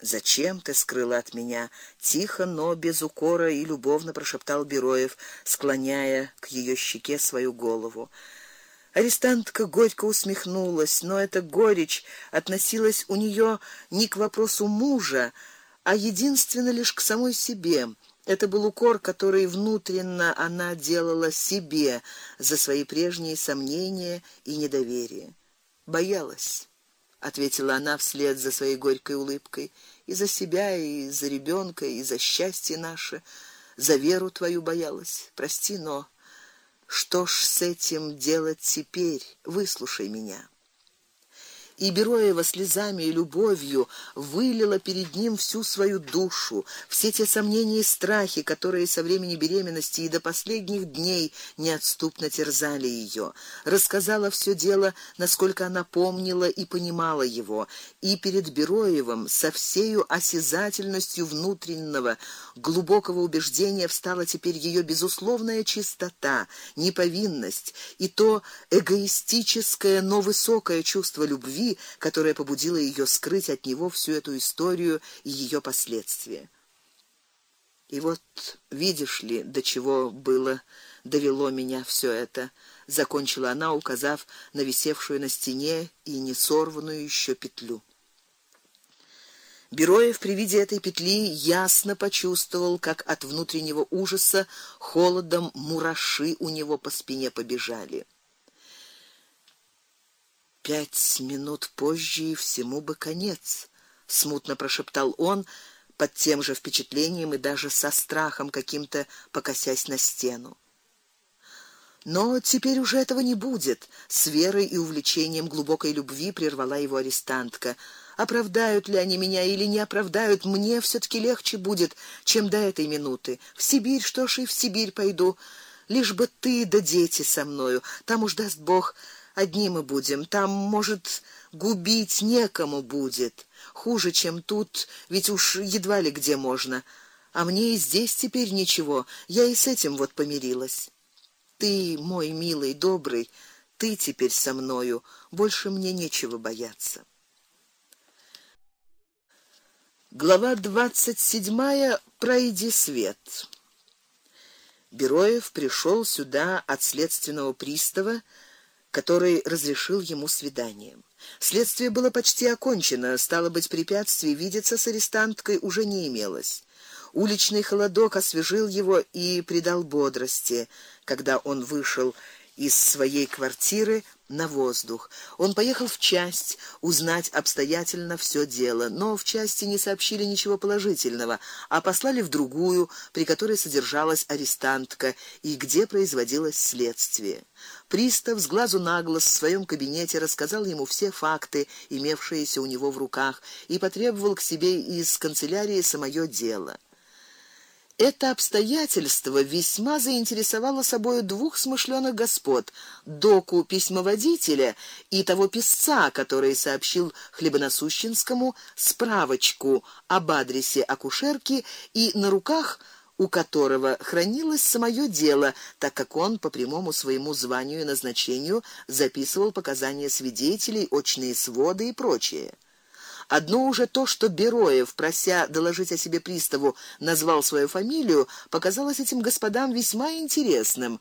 Зачем ты скрыла от меня? тихо, но без укора и любовно прошептал Бероев, склоняя к ее щеке свою голову. Арестантка горько усмехнулась, но эта горечь относилась у нее не к вопросу мужа, а единственно лишь к самой себе. Это был укор, который внутренно она делала себе за свои прежние сомнения и недоверие. Боялась, ответила она вслед за своей горькой улыбкой. И за себя, и за ребенка, и за счастье наше, за веру твою боялась. Прости, но что ж с этим делать теперь? Выслушай меня и Бероева слезами и любовью вылила перед ним всю свою душу, все те сомнения и страхи, которые со времени беременности и до последних дней неотступно терзали ее. Рассказала все дело, насколько она помнила и понимала его, и перед Бероевым со всею осязательностью внутреннего глубокого убеждения встала теперь ее безусловная чистота, неповинность и то эгоистическое, но высокое чувство любви, которая побудила ее скрыть от него всю эту историю и ее последствия. И вот, видишь ли, до чего было довело меня все это, закончила она, указав на висевшую на стене и не сорванную еще петлю. Бероев при виде этой петли ясно почувствовал, как от внутреннего ужаса холодом мураши у него по спине побежали. Пять минут позже и всему бы конец, смутно прошептал он под тем же впечатлением и даже со страхом каким-то покосясь на стену. Но теперь уже этого не будет, с верой и увлечением глубокой любви прервала его арестантка. Оправдают ли они меня или не оправдают, мне все таки легче будет, чем до этой минуты. В Сибирь, что ж, и в Сибирь пойду, лишь бы ты да дети со мною. Там уж даст Бог, одни мы будем. Там, может, губить некому будет. Хуже, чем тут, ведь уж едва ли где можно. А мне и здесь теперь ничего. Я и с этим вот помирилась. Ты, мой милый, добрый, ты теперь со мною, больше мне нечего бояться. Глава двадцать седьмая. Пройди свет. Бероев пришел сюда от следственного пристава который разрешил ему свидание. Следствие было почти окончено, стало быть, препятствий видеться с арестанткой уже не имелось. Уличный холодок освежил его и придал бодрости, когда он вышел из своей квартиры на воздух. Он поехал в часть узнать обстоятельно все дело, но в части не сообщили ничего положительного, а послали в другую, при которой содержалась арестантка и где производилось следствие. Пристав с глазу на глаз в своем кабинете рассказал ему все факты, имевшиеся у него в руках, и потребовал к себе из канцелярии самое дело. Это обстоятельство весьма заинтересовало собою двух смышлёных господ: доку письмоводителя и того писца, который сообщил хлебоносущинскому справочку об адресе акушерки и на руках у которого хранилось самое дело, так как он по прямому своему званию и назначению записывал показания свидетелей, очные своды и прочее. Одно уже то, что Бероев, прося доложить о себе приставу, назвал свою фамилию, показалось этим господам весьма интересным.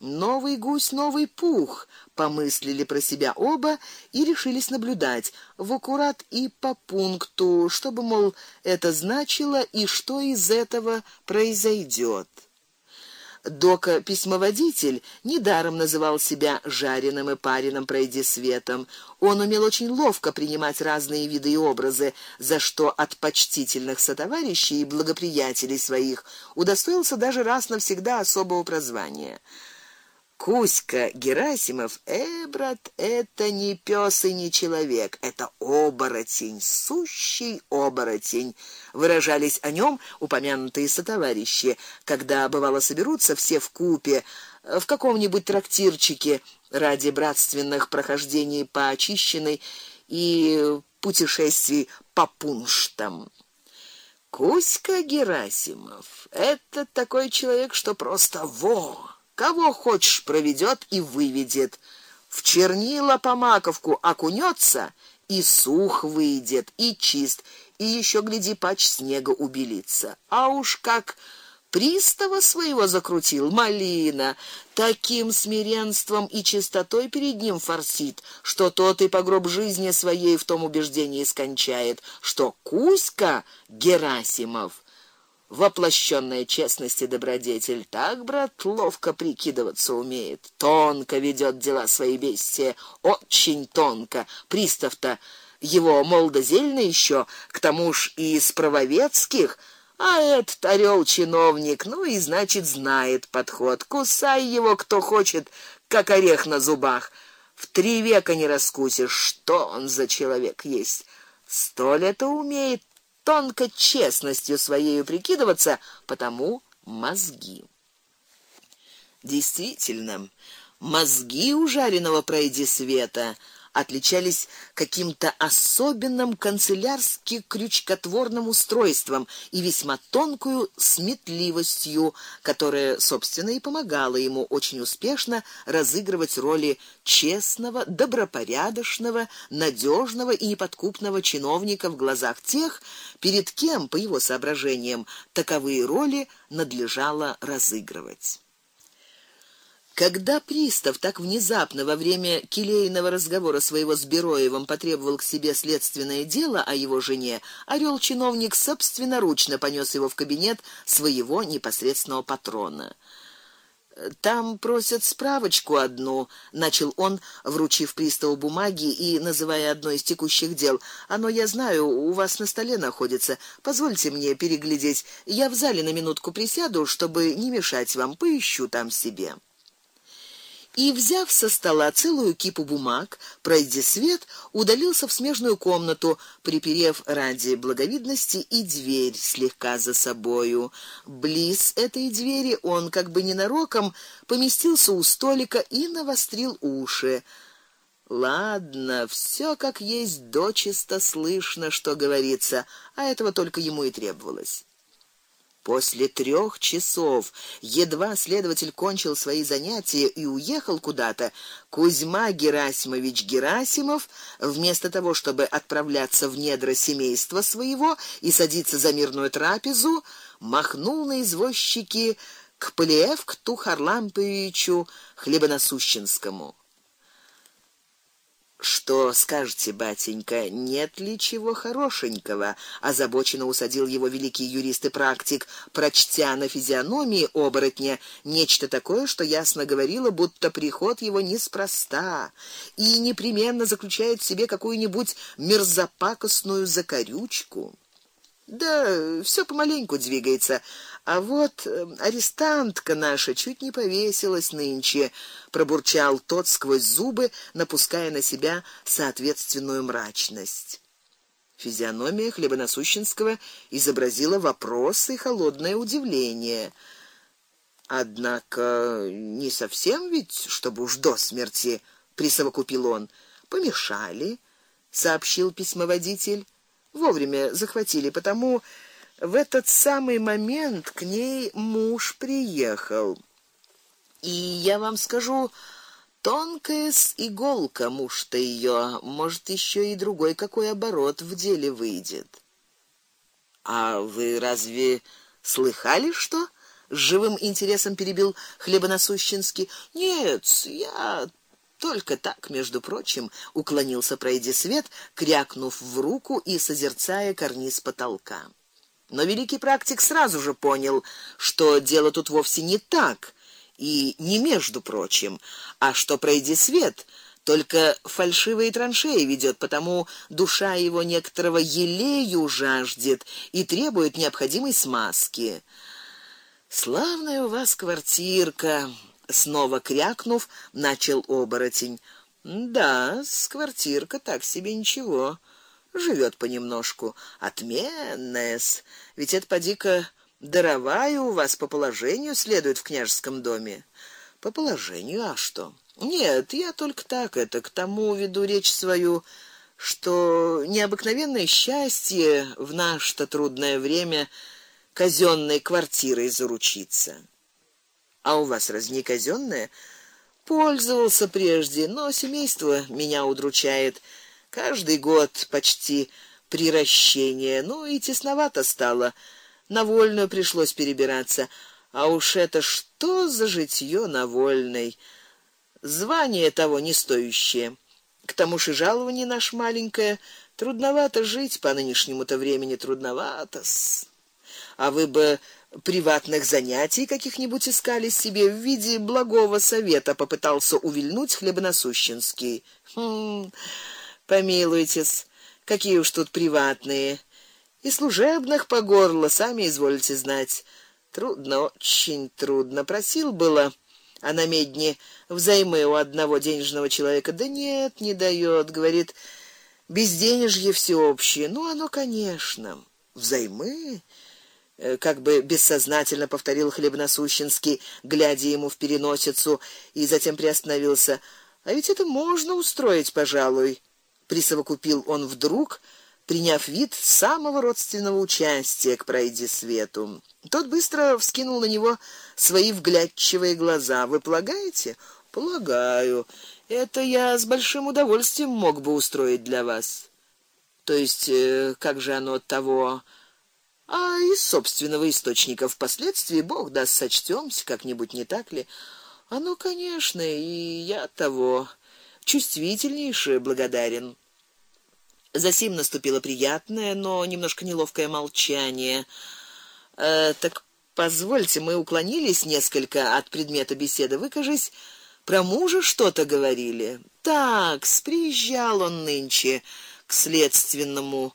Новый гусь, новый пух, помыслили про себя оба и решились наблюдать в аккурат и по пункту, чтобы мол это значило и что из этого произойдет. Дока письмоводитель недаром называл себя жареным и пареным пройди светом. Он умел очень ловко принимать разные виды и образы, за что от почтительных сотоварищей и благоприятелей своих удостоился даже раз навсегда особого прозвания. Кузька Герасимов, э, брат, это не пёс и не человек, это оборотень, сущий оборотень. Выражались о нем упомянутые сотоварищи, когда бывало соберутся все в купе в каком-нибудь трактирчике ради братственных прохождений по очищенной и путешествий по пунштам. Кузька Герасимов это такой человек, что просто во Кого хочешь проведет и выведет. В чернила по маковку окунется и сух выйдет, и чист, и еще гляди пач снега убелится. А уж как пристава своего закрутил малина, таким смиренством и чистотой перед ним форсит, что тот и по гроб жизни своей в том убеждении скончает, что Кузька Герасимов воплощенная честность и добродетель, так брат ловко прикидываться умеет, тонко ведет дела свои бестия, очень тонко. Пристав-то его молодозельный еще, к тому ж и из правовецких, а этот орел чиновник, ну и значит знает подход. Кусай его кто хочет, как орех на зубах. В три века не раскусишь, что он за человек есть. Столь это умеет тонко честностью своей прикидываться, потому мозги. Действительно, мозги у жареного пройди света отличались каким-то особенным канцелярски крючкотворным устройством и весьма тонкую сметливостью, которая, собственно, и помогала ему очень успешно разыгрывать роли честного, добропорядочного, надежного и неподкупного чиновника в глазах тех, перед кем, по его соображениям, таковые роли надлежало разыгрывать. Когда пристав так внезапно во время келейного разговора своего с Бероевым потребовал к себе следственное дело о его жене, орел чиновник собственноручно понес его в кабинет своего непосредственного патрона. Там просят справочку одну, начал он, вручив приставу бумаги и называя одно из текущих дел. Оно, я знаю, у вас на столе находится. Позвольте мне переглядеть. Я в зале на минутку присяду, чтобы не мешать вам, поищу там себе и, взяв со стола целую кипу бумаг, пройдя свет, удалился в смежную комнату, приперев ради благовидности и дверь слегка за собою. Близ этой двери он как бы ненароком поместился у столика и навострил уши. Ладно, все как есть, дочисто слышно, что говорится, а этого только ему и требовалось. После трех часов, едва следователь кончил свои занятия и уехал куда-то, Кузьма Герасимович Герасимов, вместо того, чтобы отправляться в недра семейства своего и садиться за мирную трапезу, махнул на извозчики к Полиевкту Харламповичу Хлебоносущенскому. Что скажете, батенька, нет ли чего хорошенького? озабоченно усадил его великий юрист и практик, прочтя на физиономии оборотня нечто такое, что ясно говорило, будто приход его неспроста и непременно заключает в себе какую-нибудь мерзопакостную закорючку. Да, все помаленьку двигается. А вот э, арестантка наша чуть не повесилась нынче, пробурчал тот сквозь зубы, напуская на себя соответственную мрачность. Физиономия Хлебоносущенского изобразила вопрос и холодное удивление. Однако не совсем ведь, чтобы уж до смерти, присовокупил он. Помешали, сообщил письмоводитель. Вовремя захватили, потому в этот самый момент к ней муж приехал. И я вам скажу, тонкая с иголка муж-то ее, может еще и другой какой оборот в деле выйдет. А вы разве слыхали что? С живым интересом перебил Хлебоносущенский. Нет, я только так, между прочим, уклонился пройди свет, крякнув в руку и созерцая карниз потолка. Но великий практик сразу же понял, что дело тут вовсе не так и не между прочим, а что пройди свет только фальшивые траншеи ведет, потому душа его некоторого елею жаждет и требует необходимой смазки. Славная у вас квартирка, снова крякнув, начал оборотень. Да, с квартирка так себе ничего живет понемножку. Отменная-с. Ведь это подика даровая у вас по положению следует в княжеском доме. По положению, а что? Нет, я только так это к тому веду речь свою, что необыкновенное счастье в наше-то трудное время казённой квартирой заручиться. А у вас раз не казённая? Пользовался прежде, но семейство меня удручает. Каждый год почти приращение, ну и тесновато стало. На вольную пришлось перебираться. А уж это что за житье на вольной? Звание того не стоящее. К тому же жалование наш маленькое, трудновато жить по нынешнему-то времени трудновато. -с. А вы бы приватных занятий каких-нибудь искали себе в виде благого совета, попытался увильнуть хлебоносущенский. Хм. Помилуйтесь, какие уж тут приватные. И служебных по горло, сами извольте знать. Трудно, очень трудно. Просил было а на медне взаймы у одного денежного человека. Да нет, не даёт, говорит, безденежье всеобщее. Ну оно, конечно, взаймы как бы бессознательно повторил Хлебносущенский, глядя ему в переносицу, и затем приостановился. А ведь это можно устроить, пожалуй, присовокупил он вдруг, приняв вид самого родственного участия к пройди свету. Тот быстро вскинул на него свои вглядчивые глаза. Вы полагаете? Полагаю. Это я с большим удовольствием мог бы устроить для вас. То есть, э, как же оно от того, а из собственного источника впоследствии Бог даст сочтёмся как-нибудь, не так ли? Оно, конечно, и я того чувствительнейше благодарен. Засим наступило приятное, но немножко неловкое молчание. Э, так позвольте, мы уклонились несколько от предмета беседы. Вы, кажись, про мужа что-то говорили. Так, приезжал он нынче к следственному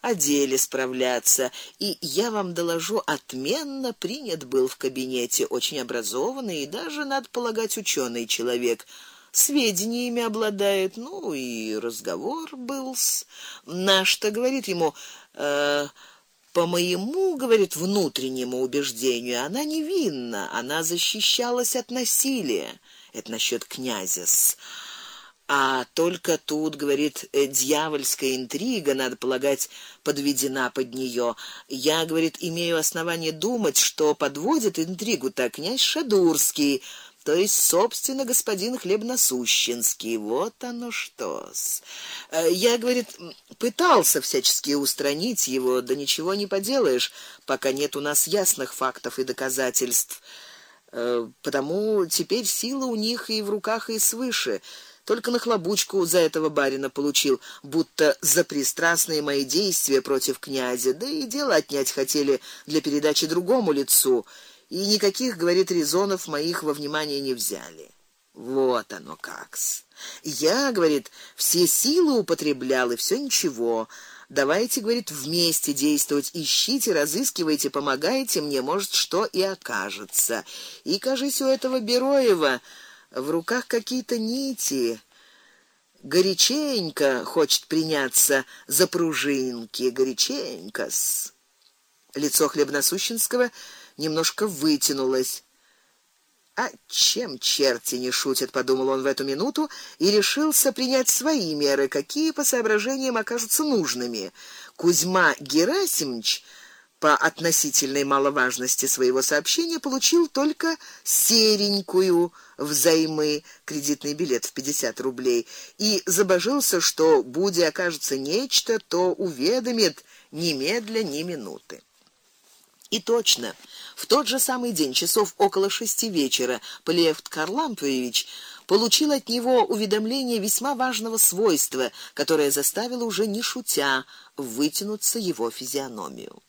о деле справляться, и я вам доложу, отменно принят был в кабинете, очень образованный и даже надо полагать ученый человек сведениями обладает, ну и разговор был с наш-то говорит ему, э, по моему, говорит, внутреннему убеждению, она невинна, она защищалась от насилия. Это насчет князя. -с. А только тут, говорит, э, дьявольская интрига, надо полагать, подведена под неё. Я, говорит, имею основание думать, что подводит интригу так князь Шадурский то есть собственно господин Хлебносущенский. Вот оно что-с. Э, я, говорит, пытался всячески устранить его, да ничего не поделаешь, пока нет у нас ясных фактов и доказательств. Э, потому теперь сила у них и в руках, и свыше. Только на хлобучку за этого барина получил, будто за пристрастные мои действия против князя, да и дело отнять хотели для передачи другому лицу и никаких, говорит, резонов моих во внимание не взяли. Вот оно как-с. Я, говорит, все силы употреблял и все ничего. Давайте, говорит, вместе действовать, ищите, разыскивайте, помогайте мне, может, что и окажется. И, кажется, у этого Бероева в руках какие-то нити. Горяченько хочет приняться за пружинки, горяченько-с. Лицо Хлебносущенского немножко вытянулось. А чем черти не шутят, подумал он в эту минуту и решился принять свои меры, какие по соображениям окажутся нужными. Кузьма Герасимович по относительной маловажности своего сообщения получил только серенькую взаймы кредитный билет в 50 рублей и забожился, что буде окажется нечто, то уведомит немедля ни минуты. И точно, в тот же самый день, часов около шести вечера, Полиевт Карлампович получил от него уведомление весьма важного свойства, которое заставило уже не шутя вытянуться его физиономию.